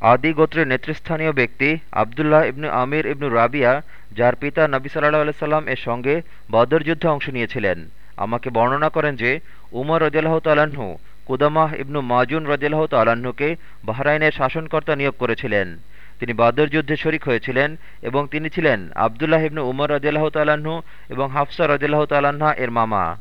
আদি গোত্রের নেতৃস্থানীয় ব্যক্তি আবদুল্লাহ ইবনু আমির ইবনু রাবিয়া, যার পিতা নবী সাল্লাহ সাল্লাম এর সঙ্গে বদর যুদ্ধে অংশ নিয়েছিলেন। আমাকে বর্ণনা করেন যে, উমর রদিয়াল্লাহ তাল্লাহ্ন কুদামাহ ইবনু মাজুন রদিয়াল্লাহ তাল্লাহ্নকে বাহরাইনের শাসনকর্তা নিয়োগ করেছিলেন। তিনি বাদর যুদ্ধে শরিক হয়েছিলেন এবং তিনি ছিলেন আবদুল্লাহ ইবনু উমর রদিয়াল্লাহ তাল্লাহ্ন এবং হাফসা রদিয়াল্লাহ তালাহা এর মামা।